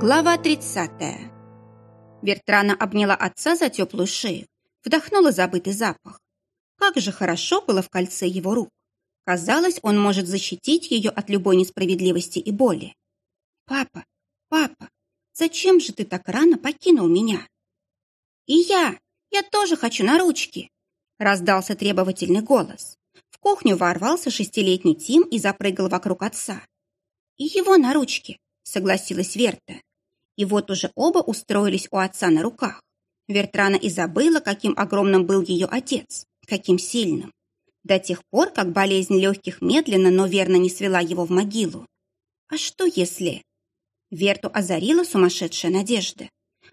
Глава 30. Вертрана обняла отца за теплую шею, вдохнула забытый запах. Как же хорошо было в кольце его рук. Казалось, он может защитить ее от любой несправедливости и боли. «Папа, папа, зачем же ты так рано покинул меня?» «И я, я тоже хочу на ручки!» раздался требовательный голос. В кухню ворвался шестилетний Тим и запрыгал вокруг отца. «И его на ручки!» согласилась Верта. И вот уже оба устроились у отца на руках. Вертрана и забыла, каким огромным был ее отец, каким сильным. До тех пор, как болезнь легких медленно, но верно не свела его в могилу. А что если... Верту озарила сумасшедшая надежда.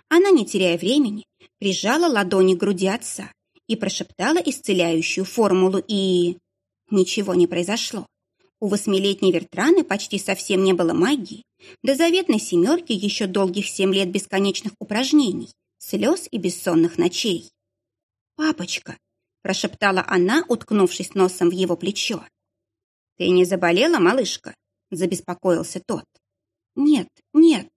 Она, не теряя времени, прижала ладони к груди отца и прошептала исцеляющую формулу и... Ничего не произошло. У восьмилетней Вертраны почти совсем не было магии, до заветной семерки еще долгих семь лет бесконечных упражнений, слез и бессонных ночей. «Папочка!» – прошептала она, уткнувшись носом в его плечо. «Ты не заболела, малышка?» – забеспокоился тот. «Нет, нет».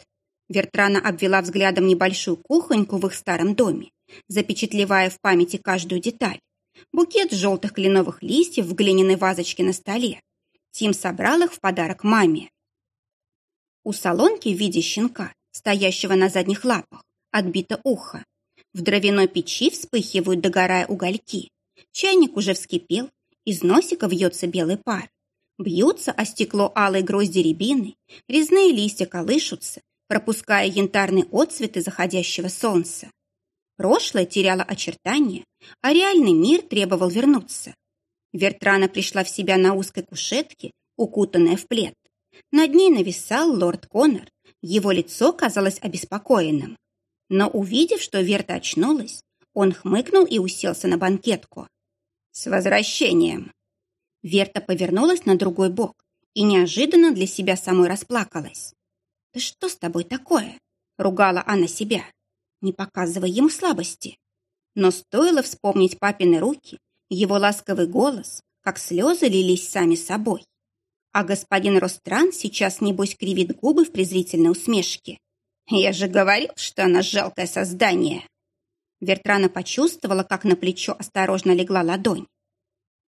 Вертрана обвела взглядом небольшую кухоньку в их старом доме, запечатлевая в памяти каждую деталь. Букет желтых кленовых листьев в глиняной вазочке на столе. Тим собрал их в подарок маме. У солонки в виде щенка, стоящего на задних лапах, отбито ухо. В дровяной печи вспыхивают, догорая угольки. Чайник уже вскипел, из носика вьется белый пар. Бьются о стекло алой грозди рябины, резные листья колышутся, пропуская янтарные отцветы заходящего солнца. Прошлое теряло очертания, а реальный мир требовал вернуться. Вертрана пришла в себя на узкой кушетке, укутанная в плед. Над ней нависал лорд Коннор. Его лицо казалось обеспокоенным. Но увидев, что Верта очнулась, он хмыкнул и уселся на банкетку. «С возвращением!» Верта повернулась на другой бок и неожиданно для себя самой расплакалась. «Да что с тобой такое?» — ругала она себя. «Не показывай ему слабости». Но стоило вспомнить папины руки, его ласковый голос, как слезы лились сами собой. А господин Ростран сейчас, небось, кривит губы в презрительной усмешке. «Я же говорил, что она жалкое создание!» Вертрана почувствовала, как на плечо осторожно легла ладонь.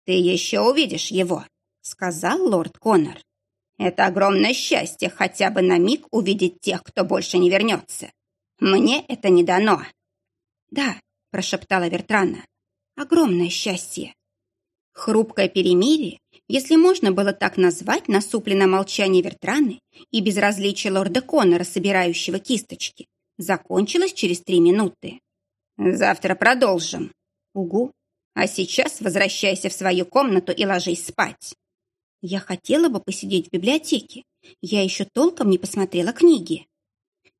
«Ты еще увидишь его», — сказал лорд Коннор. «Это огромное счастье хотя бы на миг увидеть тех, кто больше не вернется. Мне это не дано». «Да», — прошептала Вертрана, — «огромное счастье». Хрупкое перемирие, если можно было так назвать насупленное молчание Вертраны и безразличие лорда Коннора, собирающего кисточки, закончилось через три минуты. «Завтра продолжим». «Угу. А сейчас возвращайся в свою комнату и ложись спать». «Я хотела бы посидеть в библиотеке. Я еще толком не посмотрела книги».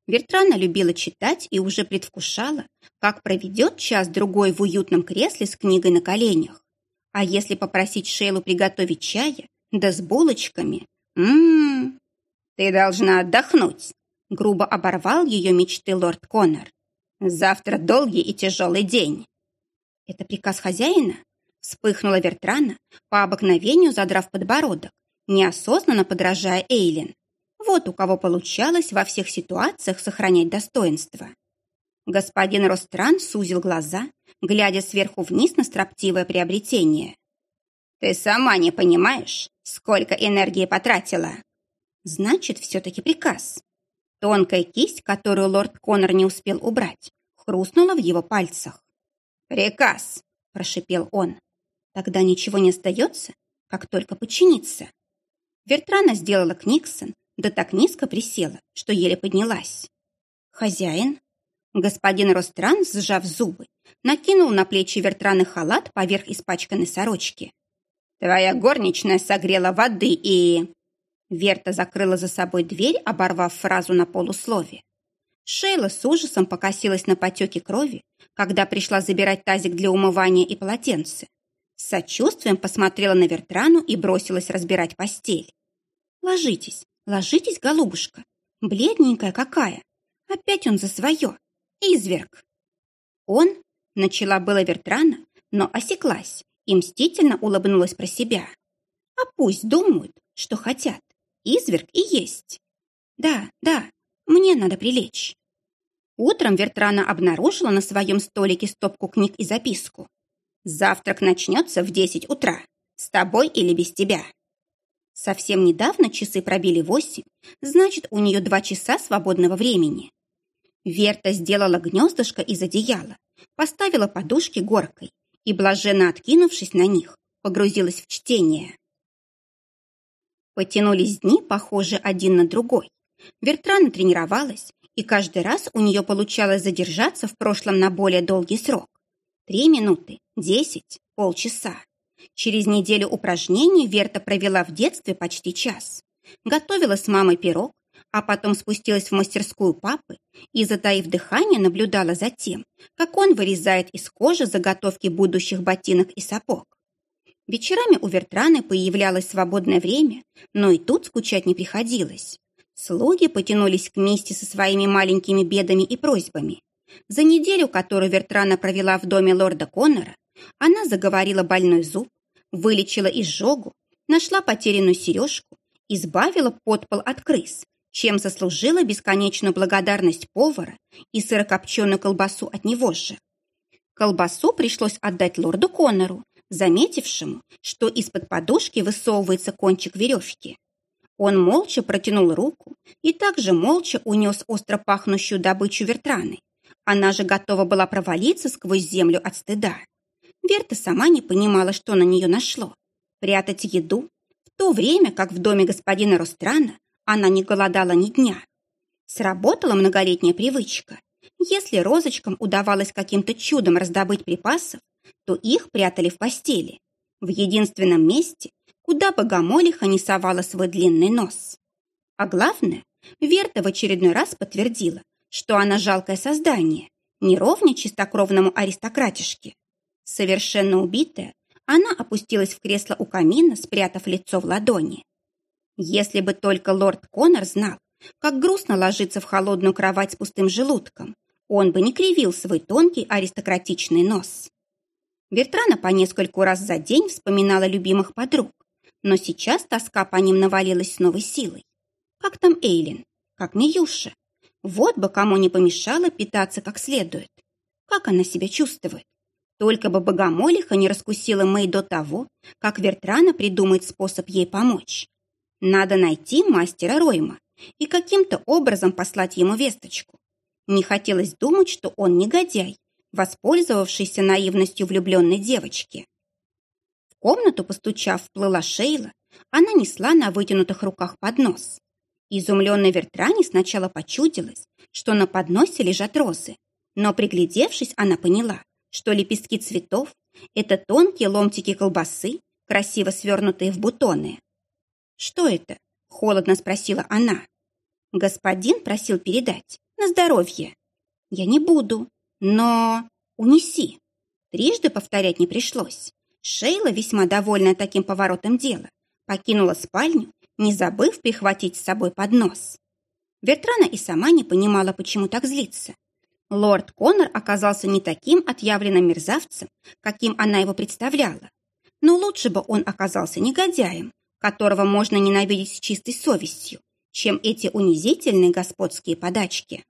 Вертрана любила читать и уже предвкушала, как проведет час-другой в уютном кресле с книгой на коленях. А если попросить Шейлу приготовить чая, да с булочками? Ммм, ты должна отдохнуть. Грубо оборвал ее мечты лорд Коннор. Завтра долгий и тяжелый день. Это приказ хозяина? Вспыхнула Вертрана, по обыкновению задрав подбородок, неосознанно подражая Эйлин. Вот у кого получалось во всех ситуациях сохранять достоинство. Господин Ростран сузил глаза, глядя сверху вниз на строптивое приобретение. «Ты сама не понимаешь, сколько энергии потратила!» «Значит, все-таки приказ». Тонкая кисть, которую лорд Коннор не успел убрать, хрустнула в его пальцах. «Приказ!» – прошипел он. «Тогда ничего не остается, как только подчиниться». Вертрана сделала Книксон, да так низко присела, что еле поднялась. «Хозяин?» Господин Ростран, сжав зубы, накинул на плечи Вертраны халат поверх испачканной сорочки. «Твоя горничная согрела воды и...» Верта закрыла за собой дверь, оборвав фразу на полуслове. Шейла с ужасом покосилась на потеки крови, когда пришла забирать тазик для умывания и полотенце. С сочувствием посмотрела на Вертрану и бросилась разбирать постель. «Ложитесь, ложитесь, голубушка. Бледненькая какая. Опять он за свое. Изверг. Он, начала было Вертрана, но осеклась и мстительно улыбнулась про себя. А пусть думают, что хотят. Изверг и есть. Да, да, Мне надо прилечь». Утром Вертрана обнаружила на своем столике стопку книг и записку. «Завтрак начнется в десять утра. С тобой или без тебя?» Совсем недавно часы пробили восемь, значит, у нее два часа свободного времени. Верта сделала гнездышко из одеяла, поставила подушки горкой и, блаженно откинувшись на них, погрузилась в чтение. Потянулись дни, похожие один на другой. Вертрана тренировалась, и каждый раз у нее получалось задержаться в прошлом на более долгий срок. Три минуты, десять, полчаса. Через неделю упражнений Верта провела в детстве почти час. Готовила с мамой пирог, а потом спустилась в мастерскую папы и, затаив дыхание, наблюдала за тем, как он вырезает из кожи заготовки будущих ботинок и сапог. Вечерами у Вертраны появлялось свободное время, но и тут скучать не приходилось. Слуги потянулись к месте со своими маленькими бедами и просьбами. За неделю, которую Вертрана провела в доме лорда Коннора, она заговорила больной зуб, вылечила изжогу, нашла потерянную сережку, избавила подпол от крыс, чем заслужила бесконечную благодарность повара и сырокопченую колбасу от него же. Колбасу пришлось отдать лорду Коннору, заметившему, что из-под подушки высовывается кончик веревки. Он молча протянул руку и также молча унес остро пахнущую добычу Вертраны. Она же готова была провалиться сквозь землю от стыда. Верта сама не понимала, что на нее нашло. Прятать еду, в то время как в доме господина Ространа она не голодала ни дня. Сработала многолетняя привычка. Если розочкам удавалось каким-то чудом раздобыть припасов, то их прятали в постели, в единственном месте, куда богомолиха не совала свой длинный нос. А главное, Верта в очередной раз подтвердила, что она жалкое создание, не ровня чистокровному аристократишке, Совершенно убитая, она опустилась в кресло у камина, спрятав лицо в ладони. Если бы только лорд Коннор знал, как грустно ложиться в холодную кровать с пустым желудком, он бы не кривил свой тонкий аристократичный нос. Бертрана по нескольку раз за день вспоминала любимых подруг, но сейчас тоска по ним навалилась с новой силой. Как там Эйлин? Как Миюша? Вот бы кому не помешало питаться как следует. Как она себя чувствует? Только бы богомолиха не раскусила Мэй до того, как Вертрана придумает способ ей помочь. Надо найти мастера Ройма и каким-то образом послать ему весточку. Не хотелось думать, что он негодяй, воспользовавшийся наивностью влюбленной девочки. В комнату, постучав, вплыла Шейла. Она несла на вытянутых руках поднос. Изумленной Вертране сначала почудилось, что на подносе лежат розы, но, приглядевшись, она поняла, что лепестки цветов – это тонкие ломтики колбасы, красиво свернутые в бутоны. «Что это?» – холодно спросила она. Господин просил передать. На здоровье. Я не буду, но... Унеси. Трижды повторять не пришлось. Шейла, весьма довольная таким поворотом дела, покинула спальню, не забыв прихватить с собой поднос. Вертрана и сама не понимала, почему так злится. Лорд Коннор оказался не таким отъявленным мерзавцем, каким она его представляла. Но лучше бы он оказался негодяем, которого можно ненавидеть с чистой совестью, чем эти унизительные господские подачки.